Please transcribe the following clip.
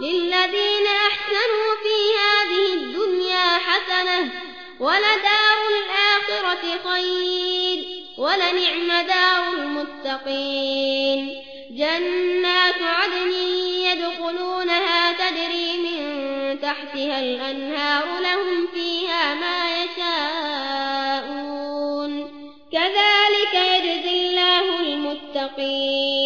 للذين أحسنوا في هذه الدنيا حسنة ولدار الآخرة خير ولنعم دار المتقين. جنات عدن يدخلونها تدري من تحتها الأنهار لهم فيها ما المتقين.